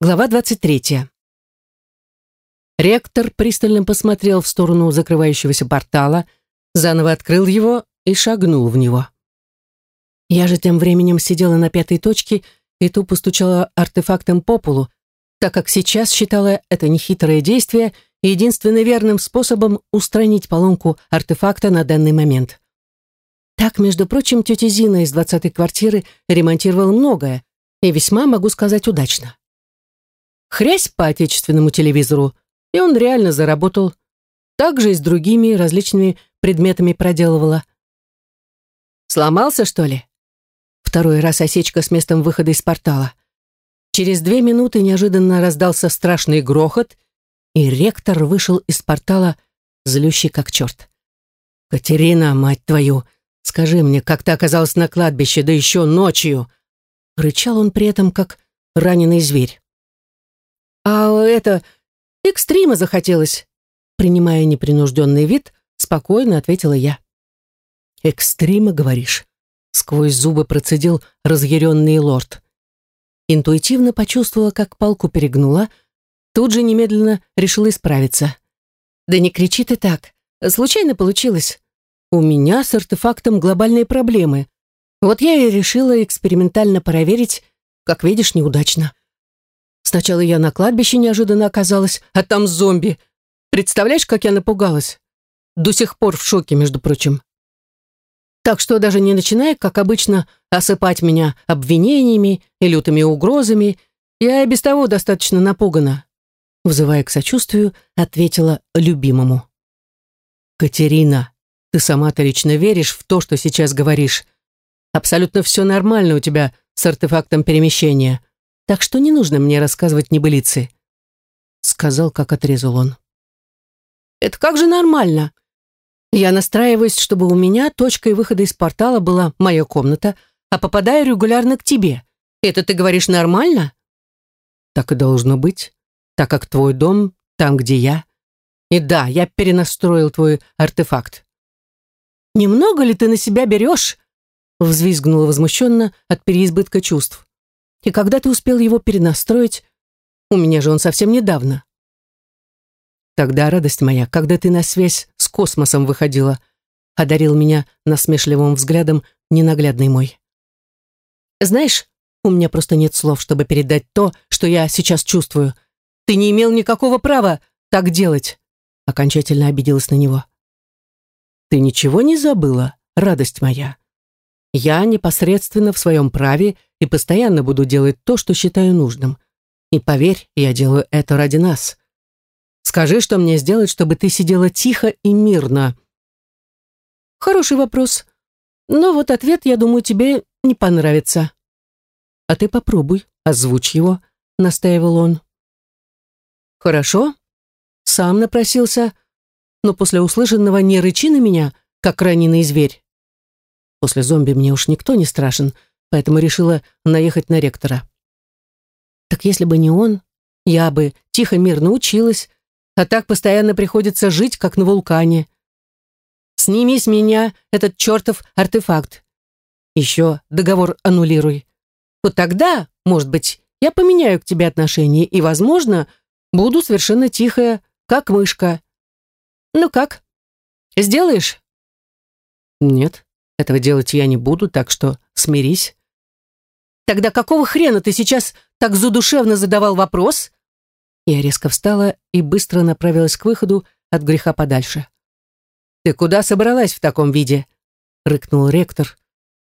Глава 23. Ректор пристально посмотрел в сторону закрывающегося портала, заново открыл его и шагнул в него. Я же тем временем сидела на пятой точке и тупо стучала артефактом по полу, так как сейчас считала это нехитрое действие единственно верным способом устранить поломку артефакта на данный момент. Так, между прочим, тетя Зина из двадцатой квартиры ремонтировала многое, и весьма, могу сказать, удачно хрясь по отечественному телевизору, и он реально заработал. Так же и с другими различными предметами проделывала. Сломался, что ли? Второй раз осечка с местом выхода из портала. Через две минуты неожиданно раздался страшный грохот, и ректор вышел из портала, злющий как черт. «Катерина, мать твою, скажи мне, как ты оказалась на кладбище, да еще ночью?» Рычал он при этом, как раненый зверь. «А это... экстрима захотелось?» Принимая непринужденный вид, спокойно ответила я. «Экстрима, говоришь?» Сквозь зубы процедил разъяренный лорд. Интуитивно почувствовала, как палку перегнула, тут же немедленно решила исправиться. «Да не кричи ты так. Случайно получилось. У меня с артефактом глобальные проблемы. Вот я и решила экспериментально проверить, как видишь, неудачно. Сначала я на кладбище неожиданно оказалась, а там зомби. Представляешь, как я напугалась? До сих пор в шоке, между прочим. Так что даже не начиная, как обычно, осыпать меня обвинениями и лютыми угрозами, я и без того достаточно напугана. Взывая к сочувствию, ответила любимому. «Катерина, ты сама-то лично веришь в то, что сейчас говоришь. Абсолютно все нормально у тебя с артефактом перемещения так что не нужно мне рассказывать небылицы», — сказал, как отрезал он. «Это как же нормально? Я настраиваюсь, чтобы у меня точкой выхода из портала была моя комната, а попадаю регулярно к тебе. Это ты говоришь нормально?» «Так и должно быть, так как твой дом там, где я. И да, я перенастроил твой артефакт». «Немного ли ты на себя берешь?» взвизгнула возмущенно от переизбытка чувств. И когда ты успел его перенастроить? У меня же он совсем недавно. Тогда, радость моя, когда ты на связь с космосом выходила, одарил меня насмешливым взглядом ненаглядный мой. Знаешь, у меня просто нет слов, чтобы передать то, что я сейчас чувствую. Ты не имел никакого права так делать. Окончательно обиделась на него. Ты ничего не забыла, радость моя? Я непосредственно в своем праве и постоянно буду делать то, что считаю нужным. И поверь, я делаю это ради нас. Скажи, что мне сделать, чтобы ты сидела тихо и мирно. Хороший вопрос. Но вот ответ, я думаю, тебе не понравится. А ты попробуй, озвучь его, настаивал он. Хорошо. Сам напросился, но после услышанного не рычи на меня, как раненый зверь. После зомби мне уж никто не страшен, поэтому решила наехать на ректора. Так если бы не он, я бы тихо-мирно училась, а так постоянно приходится жить, как на вулкане. Сними с меня этот чертов артефакт. Еще договор аннулируй. Вот тогда, может быть, я поменяю к тебе отношение и, возможно, буду совершенно тихая, как мышка. Ну как? Сделаешь? Нет. Этого делать я не буду, так что смирись. Тогда какого хрена ты сейчас так задушевно задавал вопрос? Я резко встала и быстро направилась к выходу от греха подальше. «Ты куда собралась в таком виде?» — рыкнул ректор.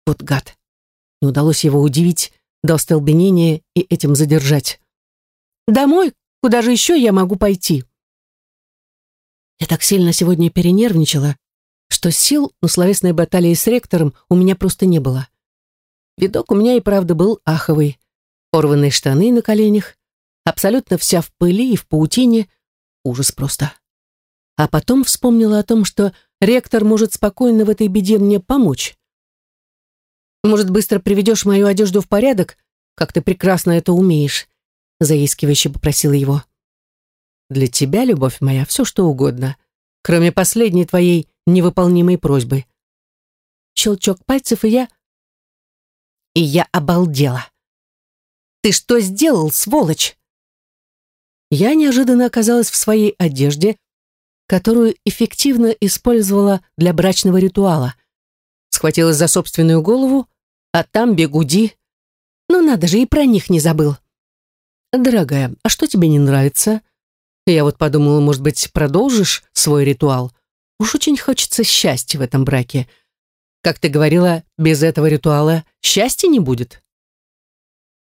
Вот гад. Не удалось его удивить до остолбенения и этим задержать. «Домой? Куда же еще я могу пойти?» Я так сильно сегодня перенервничала, что сил на словесной баталии с ректором у меня просто не было. Видок у меня и правда был аховый. Порванные штаны на коленях, абсолютно вся в пыли и в паутине. Ужас просто. А потом вспомнила о том, что ректор может спокойно в этой беде мне помочь. «Может, быстро приведешь мою одежду в порядок, как ты прекрасно это умеешь?» заискивающе попросила его. «Для тебя, любовь моя, все что угодно, кроме последней твоей невыполнимой просьбы. Щелчок пальцев, и я... И я обалдела. «Ты что сделал, сволочь?» я неожиданно оказалась в своей одежде, которую эффективно использовала для брачного ритуала. Схватилась за собственную голову, а там бегуди. Ну надо же, и про них не забыл. «Дорогая, а что тебе не нравится?» Я вот подумала, может быть, продолжишь свой ритуал? Уж очень хочется счастья в этом браке. Как ты говорила, без этого ритуала счастья не будет.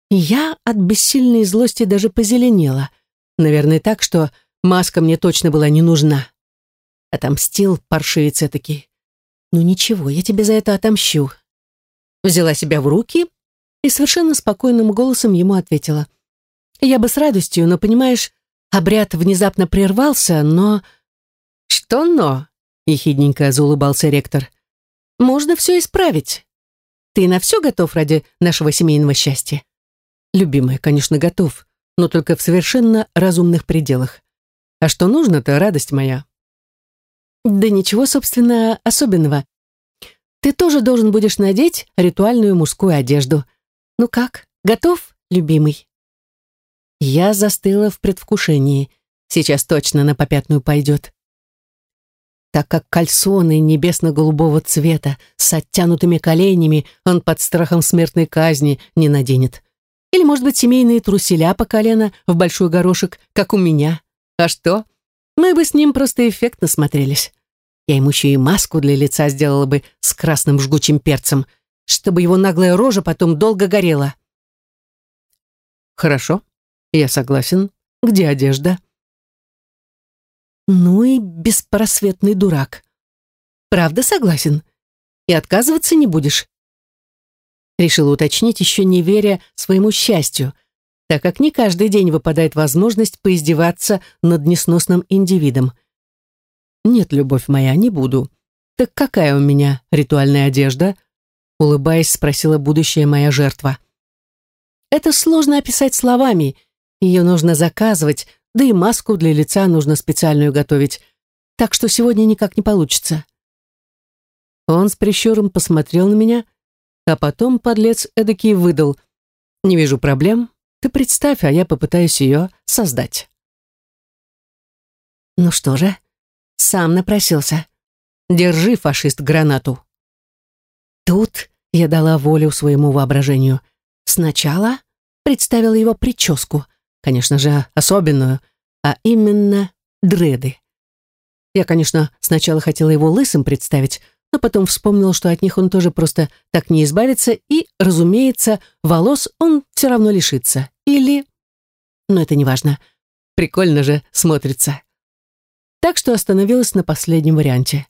Я от бессильной злости даже позеленела. Наверное, так, что маска мне точно была не нужна. Отомстил паршивец таки. Ну ничего, я тебе за это отомщу. Взяла себя в руки и совершенно спокойным голосом ему ответила. Я бы с радостью, но, понимаешь, Обряд внезапно прервался, но... «Что «но»?» — ехидненько заулыбался ректор. «Можно все исправить. Ты на все готов ради нашего семейного счастья?» «Любимая, конечно, готов, но только в совершенно разумных пределах. А что нужно-то, радость моя?» «Да ничего, собственно, особенного. Ты тоже должен будешь надеть ритуальную мужскую одежду. Ну как, готов, любимый?» Я застыла в предвкушении. Сейчас точно на попятную пойдет. Так как кальсоны небесно-голубого цвета с оттянутыми коленями он под страхом смертной казни не наденет. Или, может быть, семейные труселя по колено в большой горошек, как у меня. А что? Мы бы с ним просто эффектно смотрелись. Я ему еще и маску для лица сделала бы с красным жгучим перцем, чтобы его наглая рожа потом долго горела. Хорошо, я согласен. Где одежда? Ну и беспросветный дурак. Правда согласен? И отказываться не будешь? Решил уточнить, еще не веря своему счастью, так как не каждый день выпадает возможность поиздеваться над несносным индивидом. Нет, любовь моя, не буду. Так какая у меня ритуальная одежда? Улыбаясь, спросила будущая моя жертва. Это сложно описать словами, ее нужно заказывать, да и маску для лица нужно специальную готовить. Так что сегодня никак не получится. Он с прищуром посмотрел на меня, а потом, подлец эдакий, выдал. «Не вижу проблем. Ты представь, а я попытаюсь ее создать». Ну что же, сам напросился. Держи, фашист, гранату. Тут я дала волю своему воображению. Сначала представила его прическу, конечно же, особенную, а именно дреды. Я, конечно, сначала хотела его лысым представить, но потом вспомнил, что от них он тоже просто так не избавится, и, разумеется, волос он все равно лишится. Или... Но это не важно. Прикольно же смотрится. Так что остановилась на последнем варианте.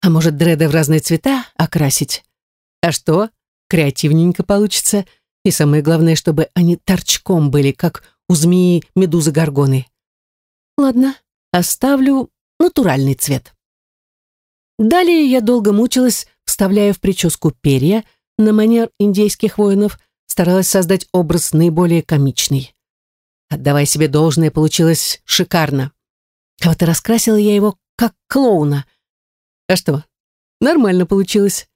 А может, дреды в разные цвета окрасить? А что? Креативненько получится. И самое главное, чтобы они торчком были, как у змеи медузы горгоны. Ладно, оставлю натуральный цвет. Далее я долго мучилась, вставляя в прическу перья, на манер индейских воинов, старалась создать образ наиболее комичный. Отдавая себе должное, получилось шикарно. А вот и раскрасила я его как клоуна. А что, нормально получилось.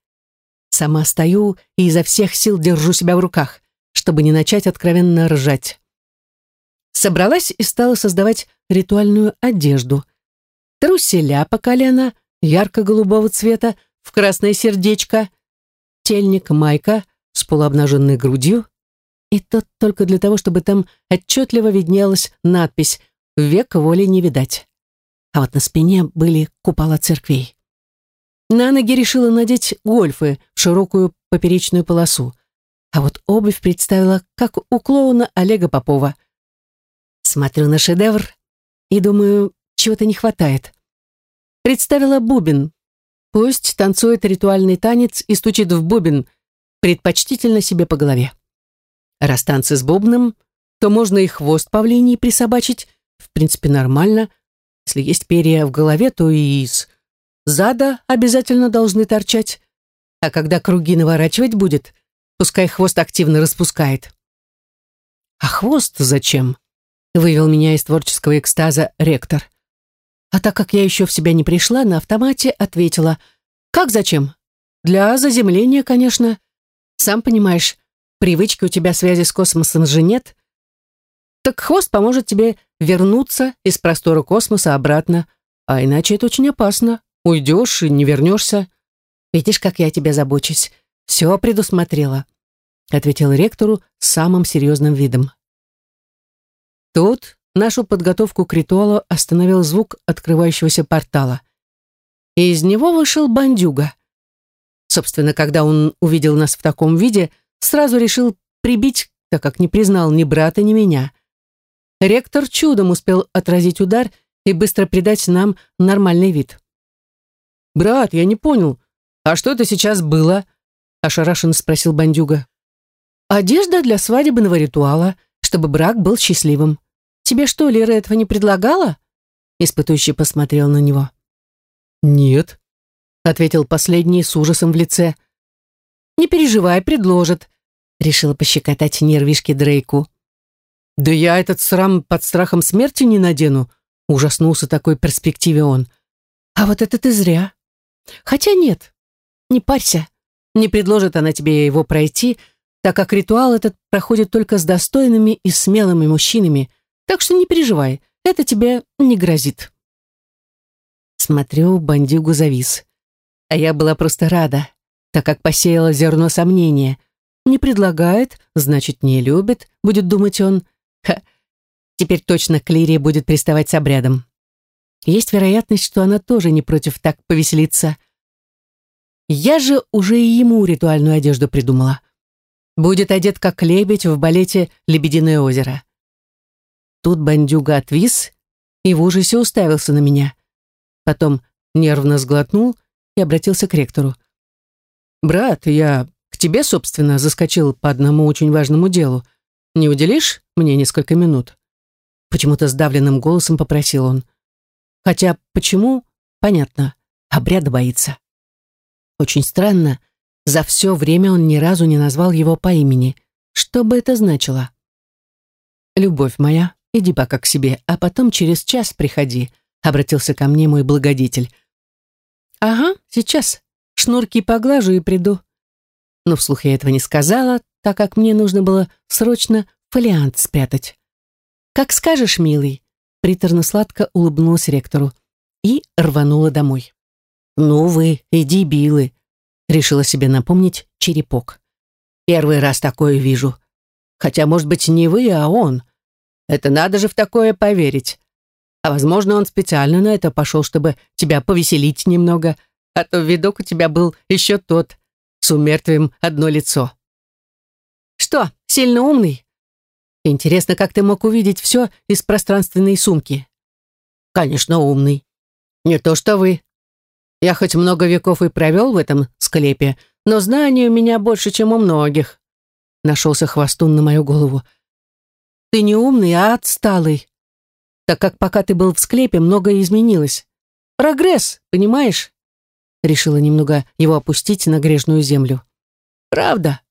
Сама стою и изо всех сил держу себя в руках, чтобы не начать откровенно ржать собралась и стала создавать ритуальную одежду. Труселя по колено, ярко-голубого цвета, в красное сердечко, тельник майка с полуобнаженной грудью, и тот только для того, чтобы там отчетливо виднелась надпись «Век воли не видать». А вот на спине были купола церквей. На ноги решила надеть гольфы в широкую поперечную полосу, а вот обувь представила, как у клоуна Олега Попова – Смотрю на шедевр и думаю, чего-то не хватает. Представила бубен. Пусть танцует ритуальный танец и стучит в бубен, предпочтительно себе по голове. Раз танцы с бубном, то можно и хвост павлиний присобачить, в принципе, нормально. Если есть перья в голове, то и из зада обязательно должны торчать. А когда круги наворачивать будет, пускай хвост активно распускает. А хвост зачем? Вывел меня из творческого экстаза ректор. А так как я еще в себя не пришла, на автомате ответила. «Как зачем? Для заземления, конечно. Сам понимаешь, привычки у тебя связи с космосом же нет. Так хвост поможет тебе вернуться из простора космоса обратно, а иначе это очень опасно. Уйдешь и не вернешься. Видишь, как я тебя забочусь. Все предусмотрела», — ответил ректору самым серьезным видом. Тут нашу подготовку к ритуалу остановил звук открывающегося портала. И из него вышел бандюга. Собственно, когда он увидел нас в таком виде, сразу решил прибить, так как не признал ни брата, ни меня. Ректор чудом успел отразить удар и быстро придать нам нормальный вид. «Брат, я не понял, а что это сейчас было?» ошарашенно спросил бандюга. «Одежда для свадебного ритуала, чтобы брак был счастливым. Тебе что, Лера этого не предлагала?» Испытующий посмотрел на него. «Нет», — ответил последний с ужасом в лице. «Не переживай, предложит», — решила пощекотать нервишки Дрейку. «Да я этот срам под страхом смерти не надену», — ужаснулся такой перспективе он. «А вот это ты зря. Хотя нет, не парься, не предложит она тебе его пройти, так как ритуал этот проходит только с достойными и смелыми мужчинами, так что не переживай, это тебе не грозит». Смотрю, бандюгу завис. А я была просто рада, так как посеяла зерно сомнения. Не предлагает, значит, не любит, будет думать он. Ха, теперь точно Клирия будет приставать с обрядом. Есть вероятность, что она тоже не против так повеселиться. Я же уже и ему ритуальную одежду придумала. Будет одет как лебедь в балете «Лебединое озеро». Тут бандюга отвис и в ужасе уставился на меня. Потом нервно сглотнул и обратился к ректору. «Брат, я к тебе, собственно, заскочил по одному очень важному делу. Не уделишь мне несколько минут?» Почему-то сдавленным голосом попросил он. Хотя почему, понятно, обряда боится. Очень странно, за все время он ни разу не назвал его по имени. Что бы это значило? «Любовь моя, иди пока к себе, а потом через час приходи», обратился ко мне мой благодетель. «Ага, сейчас. Шнурки поглажу и приду». Но вслух я этого не сказала, так как мне нужно было срочно фолиант спрятать. «Как скажешь, милый», приторно-сладко улыбнулась ректору и рванула домой. «Ну вы, иди, Билы», — решила себе напомнить черепок. «Первый раз такое вижу. Хотя, может быть, не вы, а он. Это надо же в такое поверить. А возможно, он специально на это пошел, чтобы тебя повеселить немного, а то видок у тебя был еще тот, с умертвием одно лицо». «Что, сильно умный?» «Интересно, как ты мог увидеть все из пространственной сумки?» «Конечно, умный. Не то что вы. Я хоть много веков и провел в этом склепе, но знаний у меня больше, чем у многих. Нашелся хвостун на мою голову. Ты не умный, а отсталый. Так как пока ты был в склепе, многое изменилось. Прогресс, понимаешь? Решила немного его опустить на грешную землю. Правда?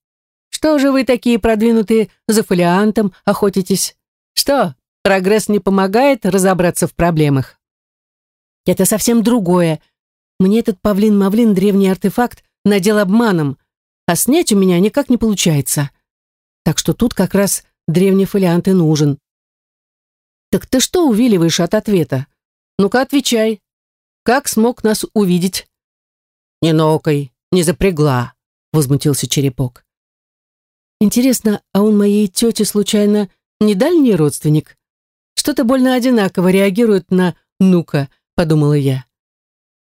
Что же вы такие продвинутые за фолиантом охотитесь? Что, прогресс не помогает разобраться в проблемах? Это совсем другое, мне этот павлин-мавлин древний артефакт надел обманом, а снять у меня никак не получается. Так что тут как раз древний фолиант и нужен. Так ты что увиливаешь от ответа? Ну-ка отвечай. Как смог нас увидеть? Не нокой, не запрягла, возмутился черепок. Интересно, а он моей тете случайно не дальний родственник? Что-то больно одинаково реагирует на «ну-ка», подумала я.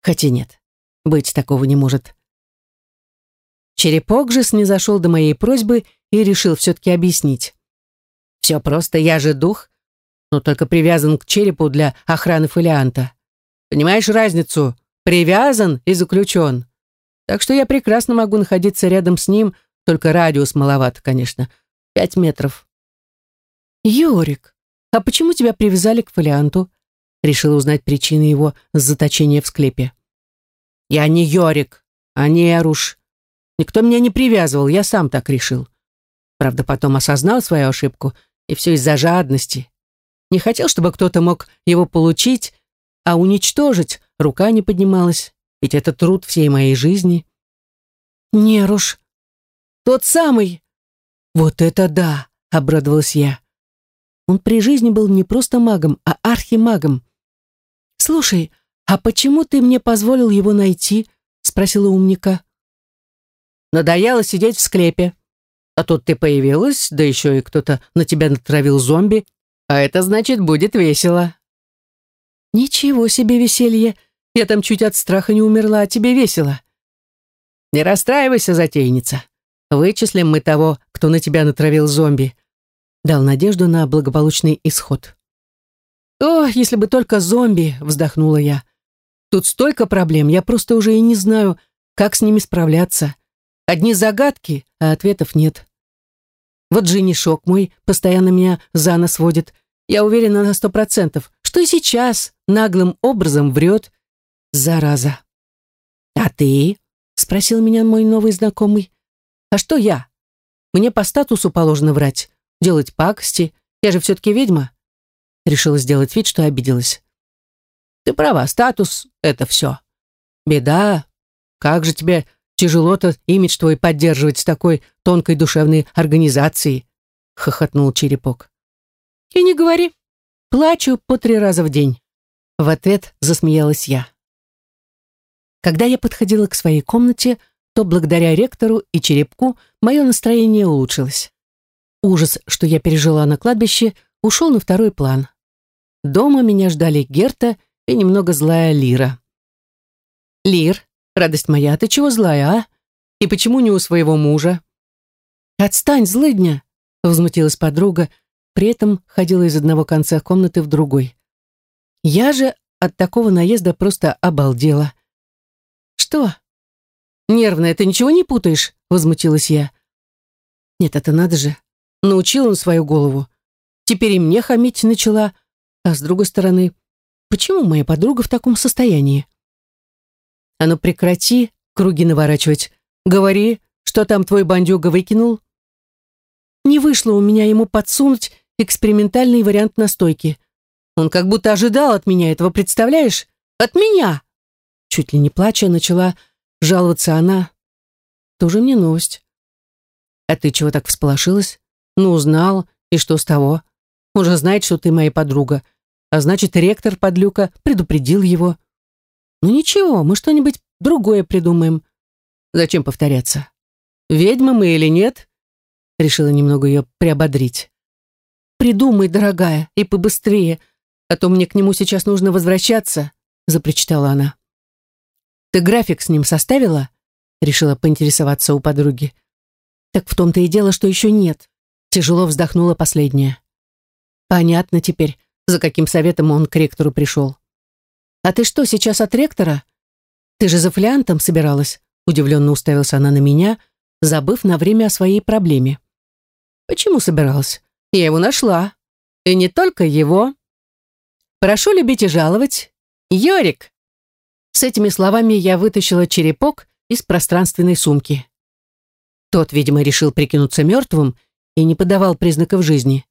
Хотя нет, быть такого не может. Черепок же снизошел до моей просьбы и решил все-таки объяснить. Все просто, я же дух, но только привязан к черепу для охраны фолианта. Понимаешь разницу? Привязан и заключен. Так что я прекрасно могу находиться рядом с ним, только радиус маловат, конечно. Пять метров. Йорик, а почему тебя привязали к фолианту? Решила узнать причины его заточения в склепе. Я не Йорик, а не Эруш. Никто меня не привязывал, я сам так решил. Правда, потом осознал свою ошибку, и все из-за жадности. Не хотел, чтобы кто-то мог его получить, а уничтожить рука не поднималась, ведь это труд всей моей жизни. Неруш, тот самый. Вот это да, обрадовалась я. Он при жизни был не просто магом, а архимагом. «Слушай, а почему ты мне позволил его найти?» — спросила умника. «Надоело сидеть в склепе. А тут ты появилась, да еще и кто-то на тебя натравил зомби, а это значит, будет весело». «Ничего себе веселье! Я там чуть от страха не умерла, а тебе весело». «Не расстраивайся, затейница. Вычислим мы того, кто на тебя натравил зомби», дал надежду на благополучный исход. «О, если бы только зомби!» — вздохнула я. «Тут столько проблем, я просто уже и не знаю, как с ними справляться. Одни загадки, а ответов нет. Вот женишок мой постоянно меня за нос водит. Я уверена на сто процентов, что и сейчас наглым образом врет. Зараза!» «А ты?» — спросил меня мой новый знакомый. «А что я? Мне по статусу положено врать, делать пакости. Я же все-таки ведьма». Решила сделать вид, что обиделась. «Ты права, статус — это все. Беда. Как же тебе тяжело-то имидж твой поддерживать с такой тонкой душевной организацией?» — хохотнул Черепок. «И не говори. Плачу по три раза в день». В ответ засмеялась я. Когда я подходила к своей комнате, то благодаря ректору и черепку мое настроение улучшилось. Ужас, что я пережила на кладбище, ушел на второй план. Дома меня ждали Герта и немного злая Лира. «Лир, радость моя, ты чего злая, а? И почему не у своего мужа?» «Отстань, злыдня!» — возмутилась подруга, при этом ходила из одного конца комнаты в другой. Я же от такого наезда просто обалдела. «Что?» «Нервная, ты ничего не путаешь?» — возмутилась я. «Нет, это надо же. Научил он свою голову. Теперь и мне хамить начала. А с другой стороны, почему моя подруга в таком состоянии?» «А ну прекрати круги наворачивать. Говори, что там твой бандюга выкинул?» Не вышло у меня ему подсунуть экспериментальный вариант настойки. Он как будто ожидал от меня этого, представляешь? От меня! Чуть ли не плача начала Жаловаться она. Тоже мне новость. А ты чего так всполошилась? Ну, узнал, и что с того? Уже знает, что ты моя подруга. А значит, ректор подлюка предупредил его. Ну ничего, мы что-нибудь другое придумаем. Зачем повторяться? Ведьмы мы или нет? Решила немного ее приободрить. Придумай, дорогая, и побыстрее, а то мне к нему сейчас нужно возвращаться, запричитала она. Ты график с ним составила? Решила поинтересоваться у подруги. Так в том-то и дело, что еще нет. Тяжело вздохнула последняя. Понятно теперь, за каким советом он к ректору пришел. А ты что, сейчас от ректора? Ты же за флиантом собиралась? Удивленно уставилась она на меня, забыв на время о своей проблеме. Почему собиралась? Я его нашла. И не только его. Прошу любить и жаловать. Йорик. С этими словами я вытащила черепок из пространственной сумки. Тот, видимо, решил прикинуться мертвым и не подавал признаков жизни.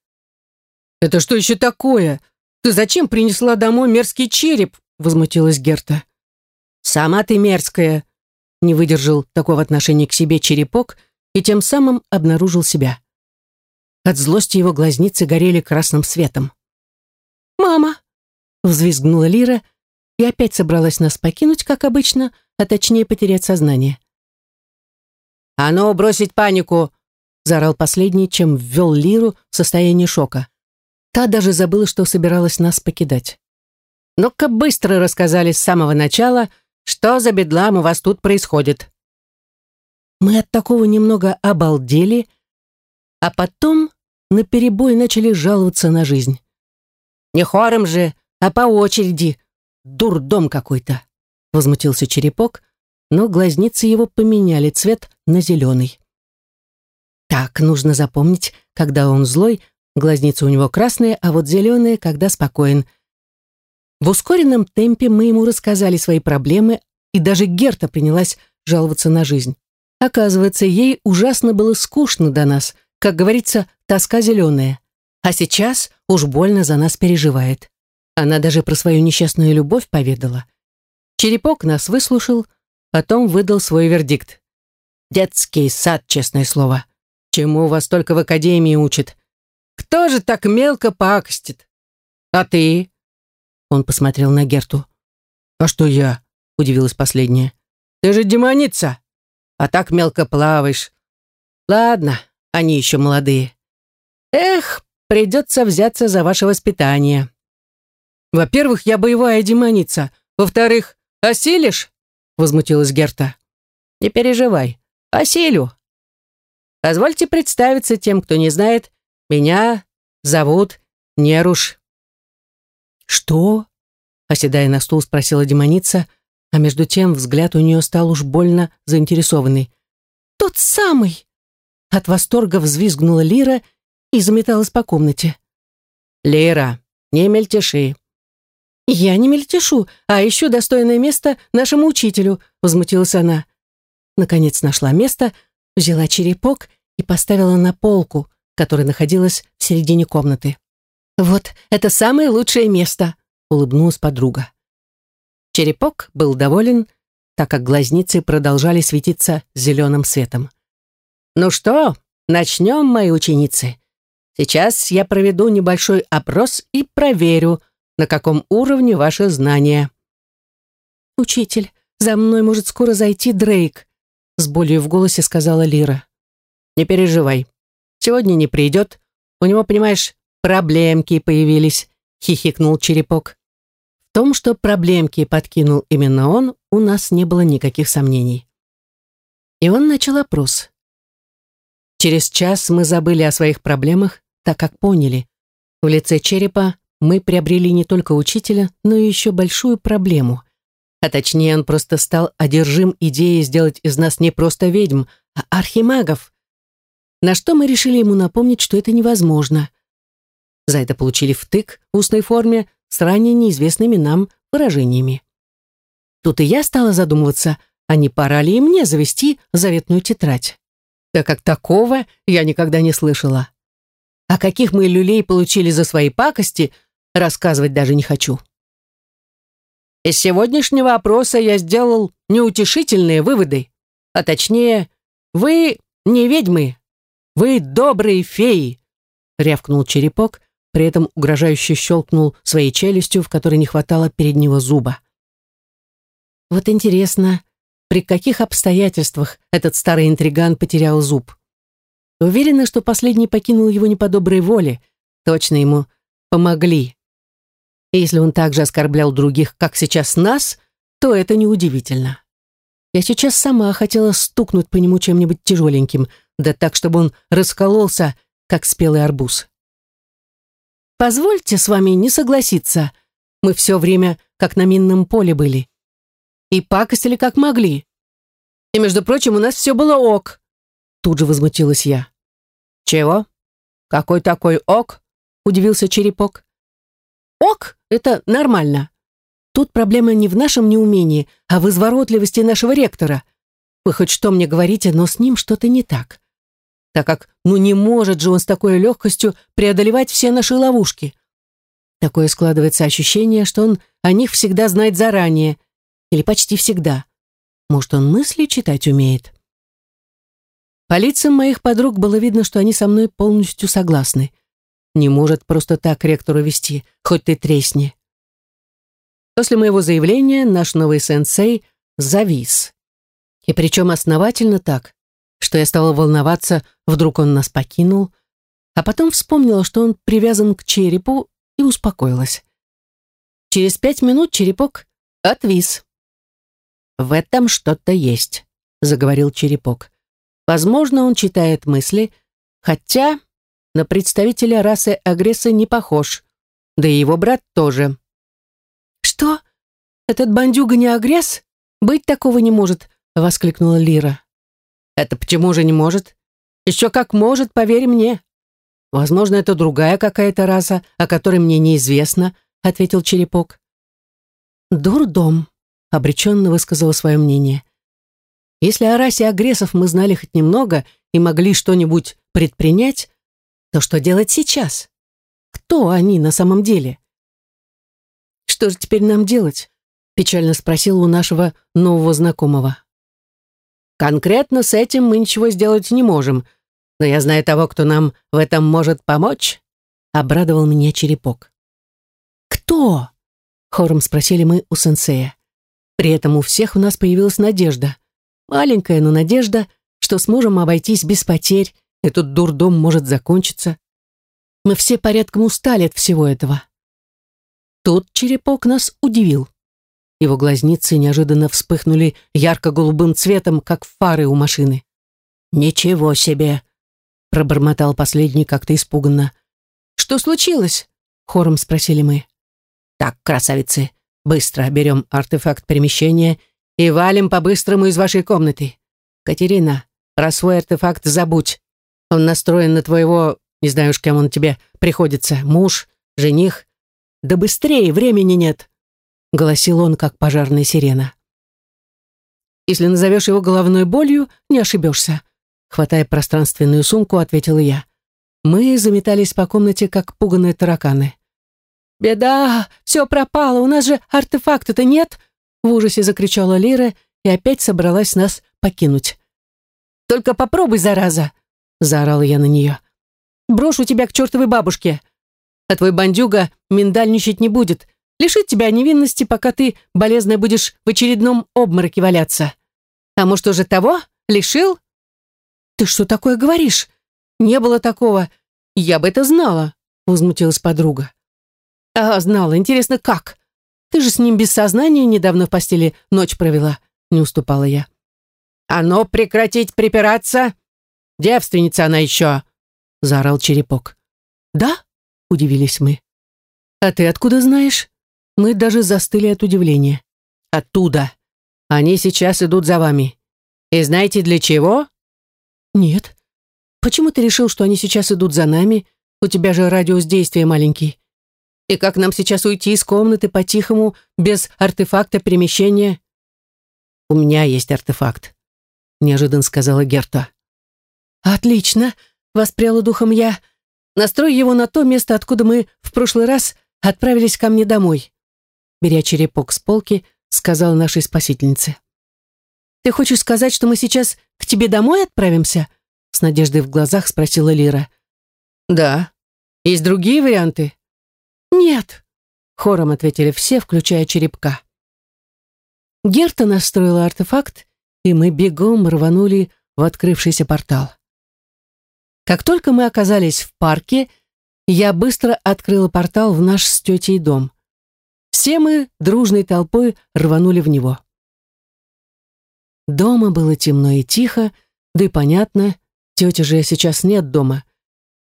«Это что еще такое? Ты зачем принесла домой мерзкий череп?» Возмутилась Герта. «Сама ты мерзкая», не выдержал такого отношения к себе черепок и тем самым обнаружил себя. От злости его глазницы горели красным светом. «Мама!» — взвизгнула Лира — и опять собралась нас покинуть, как обычно, а точнее потерять сознание. «А ну, бросить панику!» — заорал последний, чем ввел Лиру в состояние шока. Та даже забыла, что собиралась нас покидать. «Ну-ка быстро рассказали с самого начала, что за бедлам у вас тут происходит». Мы от такого немного обалдели, а потом наперебой начали жаловаться на жизнь. «Не хором же, а по очереди», дурдом какой-то», — возмутился черепок, но глазницы его поменяли цвет на зеленый. Так, нужно запомнить, когда он злой, глазницы у него красные, а вот зеленые, когда спокоен. В ускоренном темпе мы ему рассказали свои проблемы, и даже Герта принялась жаловаться на жизнь. Оказывается, ей ужасно было скучно до нас, как говорится, тоска зеленая. А сейчас уж больно за нас переживает. Она даже про свою несчастную любовь поведала. Черепок нас выслушал, потом выдал свой вердикт. «Детский сад, честное слово. Чему вас только в академии учат? Кто же так мелко пакостит? А ты? Он посмотрел на Герту. А что я? Удивилась последняя. Ты же демоница, а так мелко плаваешь. Ладно, они еще молодые. Эх, придется взяться за ваше воспитание. Во-первых, я боевая демоница. Во-вторых, осилишь? Возмутилась Герта. Не переживай, осилю. Позвольте представиться тем, кто не знает. Меня зовут Неруш. Что? Оседая на стул, спросила демоница, а между тем взгляд у нее стал уж больно заинтересованный. «Тот самый!» От восторга взвизгнула Лира и заметалась по комнате. «Лира, не мельтеши!» «Я не мельтешу, а ищу достойное место нашему учителю», возмутилась она. Наконец нашла место, взяла черепок и поставила на полку, которая находилась в середине комнаты. «Вот, это самое лучшее место», улыбнулась подруга. Черепок был доволен, так как глазницы продолжали светиться зеленым светом. «Ну что, начнем, мои ученицы. Сейчас я проведу небольшой опрос и проверю, на каком уровне ваши знания». «Учитель, за мной может скоро зайти Дрейк», с болью в голосе сказала Лира. «Не переживай. Сегодня не придет. У него, понимаешь, проблемки появились», хихикнул Черепок том, что проблемки подкинул именно он, у нас не было никаких сомнений. И он начал опрос. Через час мы забыли о своих проблемах, так как поняли. В лице черепа мы приобрели не только учителя, но и еще большую проблему. А точнее, он просто стал одержим идеей сделать из нас не просто ведьм, а архимагов. На что мы решили ему напомнить, что это невозможно. За это получили втык в устной форме с ранее неизвестными нам выражениями. Тут и я стала задумываться, а не пора ли мне завести заветную тетрадь, так как такого я никогда не слышала. А каких мы люлей получили за свои пакости, рассказывать даже не хочу. Из сегодняшнего опроса я сделал неутешительные выводы, а точнее, вы не ведьмы, вы добрые феи, рявкнул черепок, при этом угрожающе щелкнул своей челюстью, в которой не хватало переднего зуба. Вот интересно, при каких обстоятельствах этот старый интриган потерял зуб? Уверена, что последний покинул его не по доброй воле, точно ему помогли. И если он также оскорблял других, как сейчас нас, то это неудивительно. Я сейчас сама хотела стукнуть по нему чем-нибудь тяжеленьким, да так, чтобы он раскололся, как спелый арбуз. Позвольте с вами не согласиться. Мы все время как на минном поле были. И пакостили как могли. И, между прочим, у нас все было ок. Тут же возмутилась я. Чего? Какой такой ок? Удивился Черепок. Ок — это нормально. Тут проблема не в нашем неумении, а в изворотливости нашего ректора. Вы хоть что мне говорите, но с ним что-то не так так как ну не может же он с такой легкостью преодолевать все наши ловушки. Такое складывается ощущение, что он о них всегда знает заранее, или почти всегда. Может, он мысли читать умеет? По лицам моих подруг было видно, что они со мной полностью согласны. Не может просто так ректору вести, хоть ты тресни. После моего заявления наш новый сенсей завис. И причем основательно так, что я стала волноваться, вдруг он нас покинул, а потом вспомнила, что он привязан к черепу и успокоилась. Через пять минут черепок отвис. «В этом что-то есть», — заговорил черепок. «Возможно, он читает мысли, хотя на представителя расы агресса не похож, да и его брат тоже». «Что? Этот бандюга не агресс? Быть такого не может», — воскликнула Лира. Это почему же не может? Еще как может, поверь мне. Возможно, это другая какая-то раса, о которой мне неизвестно, ответил Черепок. Дурдом, обреченно высказала свое мнение. Если о расе агрессов мы знали хоть немного и могли что-нибудь предпринять, то что делать сейчас? Кто они на самом деле? Что же теперь нам делать? Печально спросил у нашего нового знакомого. Конкретно с этим мы ничего сделать не можем, но я знаю того, кто нам в этом может помочь», обрадовал меня черепок. «Кто?» — хором спросили мы у сенсея. При этом у всех у нас появилась надежда. Маленькая, но надежда, что сможем обойтись без потерь, этот дурдом может закончиться. Мы все порядком устали от всего этого. Тут черепок нас удивил. Его глазницы неожиданно вспыхнули ярко-голубым цветом, как фары у машины. «Ничего себе!» — пробормотал последний как-то испуганно. «Что случилось?» — хором спросили мы. «Так, красавицы, быстро берем артефакт перемещения и валим по-быстрому из вашей комнаты. Катерина, про свой артефакт забудь. Он настроен на твоего, не знаю уж, кем он тебе приходится, муж, жених. Да быстрее, времени нет!» — голосил он, как пожарная сирена. «Если назовешь его головной болью, не ошибешься», — хватая пространственную сумку, ответила я. Мы заметались по комнате, как пуганые тараканы. «Беда! Все пропало! У нас же артефакта-то нет!» В ужасе закричала Лира и опять собралась нас покинуть. «Только попробуй, зараза!» — заорала я на нее. «Брошу тебя к чертовой бабушке, а твой бандюга миндальничать не будет, лишит тебя невинности, пока ты, болезная, будешь в очередном обмороке валяться. А может, уже того? Лишил?» «Ты что такое говоришь? Не было такого. Я бы это знала», — возмутилась подруга. «А, знала. Интересно, как? Ты же с ним без сознания недавно в постели ночь провела», — не уступала я. «А ну, прекратить припираться! Девственница она еще!» — заорал черепок. «Да?» — удивились мы. «А ты откуда знаешь?» Мы даже застыли от удивления. «Оттуда. Они сейчас идут за вами. И знаете для чего?» «Нет. Почему ты решил, что они сейчас идут за нами? У тебя же радиус действия маленький. И как нам сейчас уйти из комнаты по-тихому, без артефакта перемещения?» «У меня есть артефакт», — неожиданно сказала Герта. «Отлично!» — воспряла духом я. «Настрой его на то место, откуда мы в прошлый раз отправились ко мне домой», беря черепок с полки, сказала нашей спасительнице. «Ты хочешь сказать, что мы сейчас к тебе домой отправимся?» С надеждой в глазах спросила Лира. «Да. Есть другие варианты?» «Нет», — хором ответили все, включая черепка. Герта настроила артефакт, и мы бегом рванули в открывшийся портал. Как только мы оказались в парке, я быстро открыла портал в наш с тетей дом. Все мы дружной толпой рванули в него. Дома было темно и тихо, да и понятно, тети же сейчас нет дома.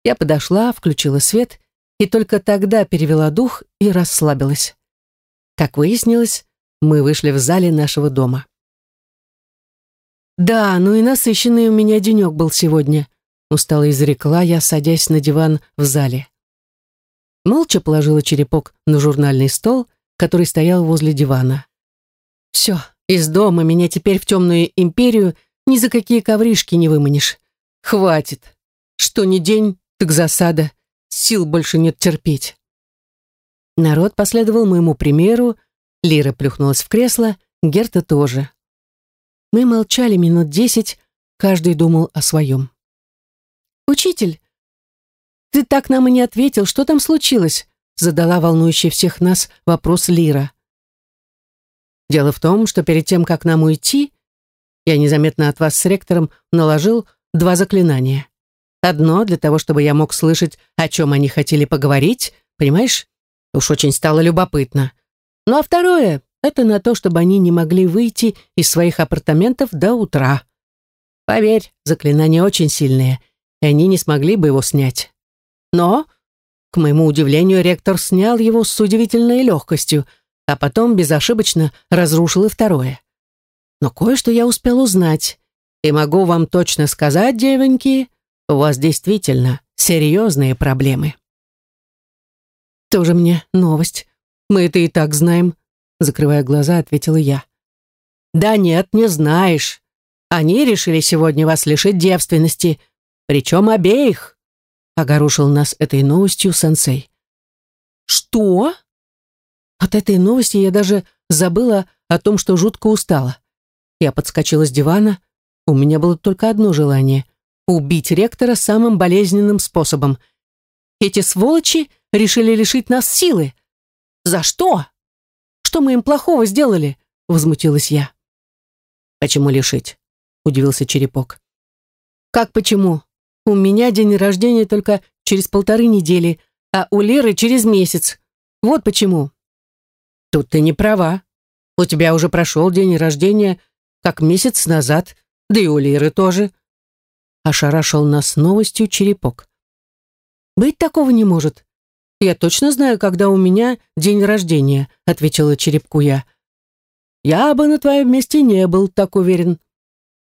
Я подошла, включила свет и только тогда перевела дух и расслабилась. Как выяснилось, мы вышли в зале нашего дома. «Да, ну и насыщенный у меня денек был сегодня», устало изрекла я, садясь на диван в зале. Молча положила черепок на журнальный стол, который стоял возле дивана. «Все, из дома меня теперь в темную империю ни за какие ковришки не выманишь. Хватит. Что ни день, так засада. Сил больше нет терпеть». Народ последовал моему примеру, Лира плюхнулась в кресло, Герта тоже. Мы молчали минут десять, каждый думал о своем. «Учитель, ты так нам и не ответил, что там случилось?» Задала волнующий всех нас вопрос Лира. Дело в том, что перед тем, как нам уйти, я незаметно от вас с ректором наложил два заклинания. Одно для того, чтобы я мог слышать, о чем они хотели поговорить, понимаешь? Уж очень стало любопытно. Ну а второе — это на то, чтобы они не могли выйти из своих апартаментов до утра. Поверь, заклинание очень сильное, и они не смогли бы его снять. Но к моему удивлению, ректор снял его с удивительной легкостью, а потом безошибочно разрушил и второе. Но кое-что я успел узнать, и могу вам точно сказать, девоньки, у вас действительно серьезные проблемы. Тоже мне новость. Мы это и так знаем, закрывая глаза, ответила я. Да нет, не знаешь. Они решили сегодня вас лишить девственности, причем обеих огорошил нас этой новостью сенсей. «Что?» От этой новости я даже забыла о том, что жутко устала. Я подскочила с дивана. У меня было только одно желание — убить ректора самым болезненным способом. Эти сволочи решили лишить нас силы. За что? Что мы им плохого сделали? Возмутилась я. Почему лишить? Удивился Черепок. Как почему? У меня день рождения только через полторы недели, а у Леры через месяц. Вот почему. Тут ты не права. У тебя уже прошел день рождения, как месяц назад, да и у Леры тоже. Ошарашил нас новостью черепок. «Быть такого не может. Я точно знаю, когда у меня день рождения», ответила черепку я. «Я бы на твоем месте не был так уверен.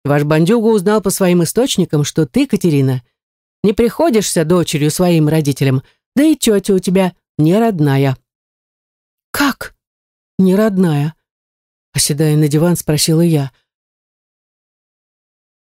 Ваш бандюга узнал по своим источникам, что ты, Катерина, не приходишься дочерью своим родителям, да и тетя у тебя не родная». «Как? Не родная?» Оседая на диван, спросила я –